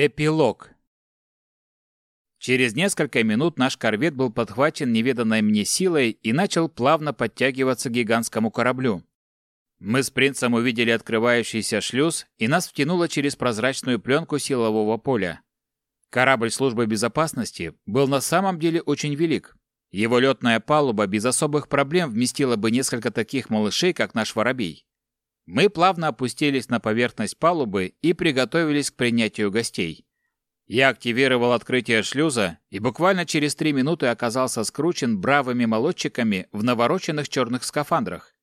Эпилог. Через несколько минут наш корвет был подхвачен неведанной мне силой и начал плавно подтягиваться к гигантскому кораблю. Мы с принцем увидели открывающийся шлюз, и нас втянуло через прозрачную пленку силового поля. Корабль службы безопасности был на самом деле очень велик. Его летная палуба без особых проблем вместила бы несколько таких малышей, как наш воробей. Мы плавно опустились на поверхность палубы и приготовились к принятию гостей. Я активировал открытие шлюза и буквально через три минуты оказался скручен бравыми молодчиками в навороченных черных скафандрах.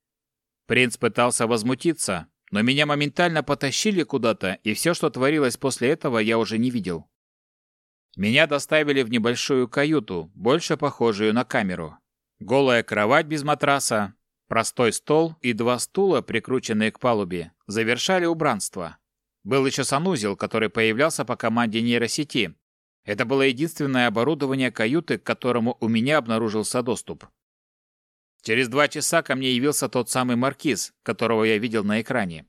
Принц пытался возмутиться, но меня моментально потащили куда-то, и все, что творилось после этого, я уже не видел. Меня доставили в небольшую каюту, больше похожую на камеру. Голая кровать без матраса, простой стол и два стула, прикрученные к палубе, завершали убранство. Был еще санузел, который появлялся по команде нейросети. Это было единственное оборудование каюты, к которому у меня обнаружился доступ. Через два часа ко мне явился тот самый маркиз, которого я видел на экране.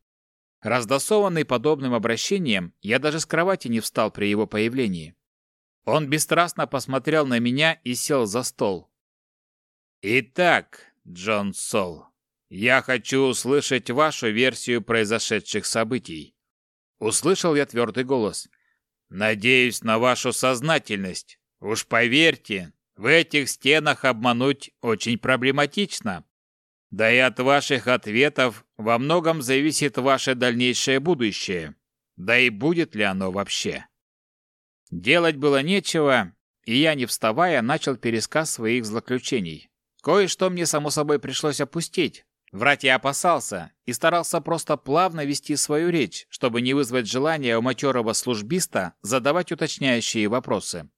Раздосованный подобным обращением, я даже с кровати не встал при его появлении. Он бесстрастно посмотрел на меня и сел за стол. «Итак, Джон Сол, я хочу услышать вашу версию произошедших событий». Услышал я твердый голос. «Надеюсь на вашу сознательность. Уж поверьте, в этих стенах обмануть очень проблематично. Да и от ваших ответов во многом зависит ваше дальнейшее будущее. Да и будет ли оно вообще?» Делать было нечего, и я, не вставая, начал пересказ своих злоключений. Кое-что мне, само собой, пришлось опустить. Врать я опасался и старался просто плавно вести свою речь, чтобы не вызвать желания у матерого службиста задавать уточняющие вопросы.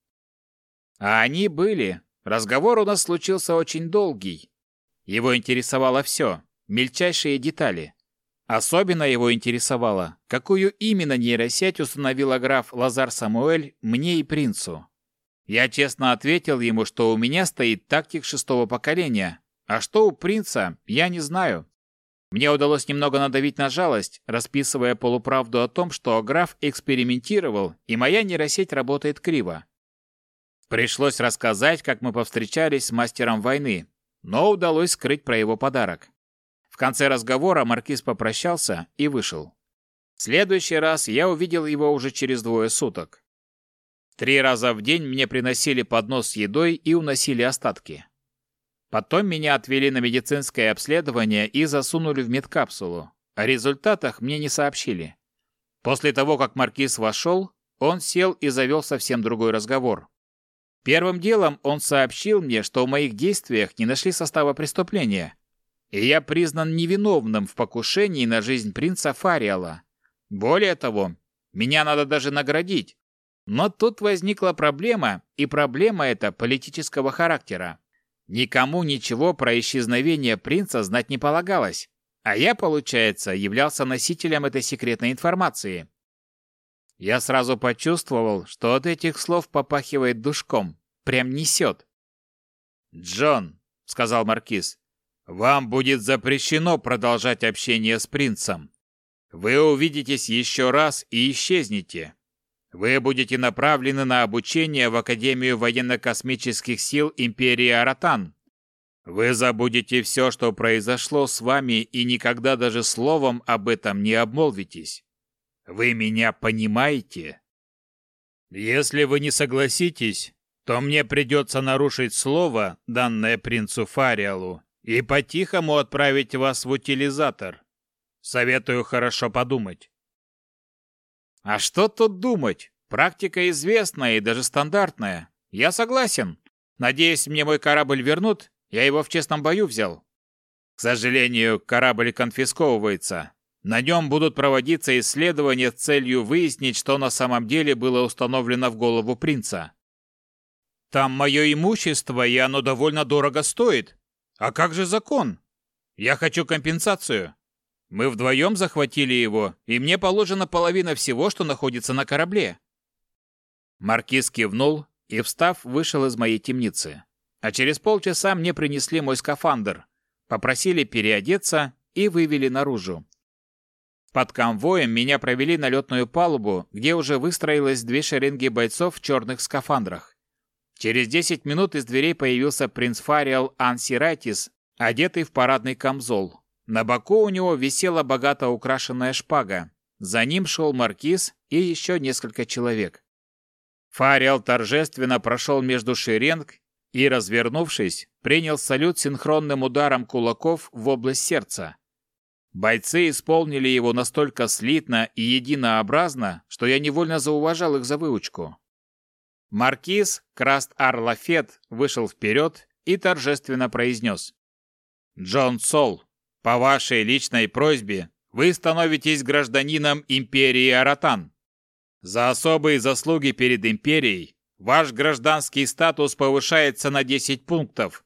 А они были. Разговор у нас случился очень долгий. Его интересовало все, мельчайшие детали. Особенно его интересовало, какую именно нейросеть установила граф Лазар Самуэль мне и принцу. Я честно ответил ему, что у меня стоит тактик шестого поколения, а что у принца, я не знаю. Мне удалось немного надавить на жалость, расписывая полуправду о том, что граф экспериментировал, и моя нейросеть работает криво. Пришлось рассказать, как мы повстречались с мастером войны, но удалось скрыть про его подарок. В конце разговора маркиз попрощался и вышел. В следующий раз я увидел его уже через двое суток. Три раза в день мне приносили поднос с едой и уносили остатки. Потом меня отвели на медицинское обследование и засунули в медкапсулу. О результатах мне не сообщили. После того, как маркиз вошел, он сел и завел совсем другой разговор. Первым делом он сообщил мне, что в моих действиях не нашли состава преступления, и я признан невиновным в покушении на жизнь принца Фариала. Более того, меня надо даже наградить. Но тут возникла проблема, и проблема эта политического характера. Никому ничего про исчезновение принца знать не полагалось, а я, получается, являлся носителем этой секретной информации. Я сразу почувствовал, что от этих слов попахивает душком, прям несет. «Джон», — сказал Маркиз, вам будет запрещено продолжать общение с принцем. Вы увидитесь еще раз и исчезнете. Вы будете направлены на обучение в Академию военно-космических сил Империи Аратан. Вы забудете все, что произошло с вами, и никогда даже словом об этом не обмолвитесь. Вы меня понимаете? Если вы не согласитесь, то мне придется нарушить слово, данное принцу Фариалу, и по-тихому отправить вас в утилизатор. Советую хорошо подумать. А что тут думать? Практика известная и даже стандартная. Я согласен. Надеюсь, мне мой корабль вернут. Я его в честном бою взял. К сожалению, корабль конфисковывается. На нем будут проводиться исследования с целью выяснить, что на самом деле было установлено в голову принца. Там мое имущество, и оно довольно дорого стоит. А как же закон? Я хочу компенсацию. Мы вдвоем захватили его, и мне положена половина всего, что находится на корабле. Маркиз кивнул и, встав, вышел из моей темницы. А через полчаса мне принесли мой скафандр, попросили переодеться и вывели наружу. Под конвоем меня провели на летную палубу, где уже выстроилось две шеренги бойцов в черных скафандрах. Через 10 минут из дверей появился принц Фариал Ансирайтис, одетый в парадный камзол. На боку у него висела богато украшенная шпага. За ним шел маркиз и еще несколько человек. Фариал торжественно прошел между шеренг и, развернувшись, принял салют синхронным ударом кулаков в область сердца. Бойцы исполнили его настолько слитно и единообразно, что я невольно зауважал их за выучку. Маркиз Краст Арлафет вышел вперед и торжественно произнес. «Джон Сол, по вашей личной просьбе вы становитесь гражданином империи Аратан. За особые заслуги перед империей ваш гражданский статус повышается на 10 пунктов.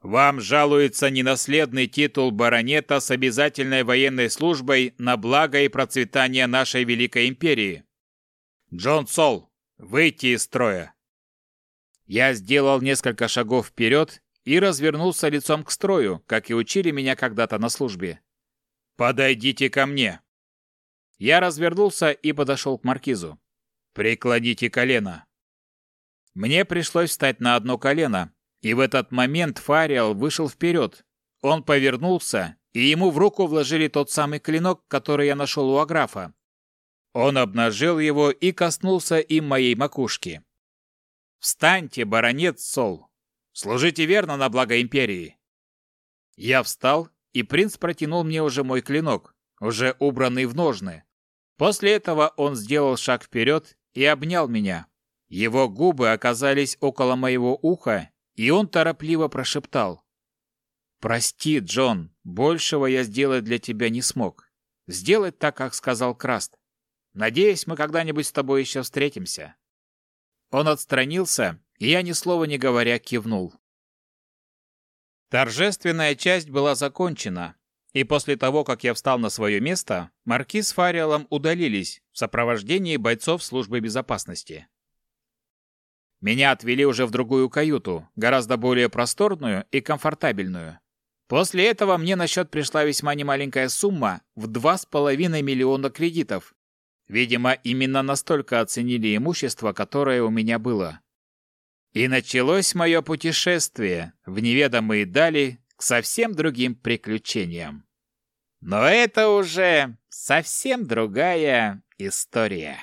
Вам жалуется ненаследный титул баронета с обязательной военной службой на благо и процветание нашей великой империи. Джон Сол, выйти из строя. Я сделал несколько шагов вперед и развернулся лицом к строю, как и учили меня когда-то на службе. «Подойдите ко мне!» Я развернулся и подошел к маркизу. «Преклоните колено!» Мне пришлось встать на одно колено, и в этот момент Фариал вышел вперед. Он повернулся, и ему в руку вложили тот самый клинок, который я нашел у Аграфа. Он обнажил его и коснулся им моей макушки. «Встаньте, баронет Сол! Служите верно на благо империи!» Я встал, и принц протянул мне уже мой клинок, уже убранный в ножны. После этого он сделал шаг вперед и обнял меня. Его губы оказались около моего уха, и он торопливо прошептал. «Прости, Джон, большего я сделать для тебя не смог. Сделать так, как сказал Краст. Надеюсь, мы когда-нибудь с тобой еще встретимся». Он отстранился, и я ни слова не говоря кивнул. Торжественная часть была закончена, и после того, как я встал на свое место, маркиз с Фариалом удалились в сопровождении бойцов службы безопасности. Меня отвели уже в другую каюту, гораздо более просторную и комфортабельную. После этого мне на счет пришла весьма немаленькая сумма в 2,5 миллиона кредитов, Видимо, именно настолько оценили имущество, которое у меня было. И началось мое путешествие в неведомые дали к совсем другим приключениям. Но это уже совсем другая история.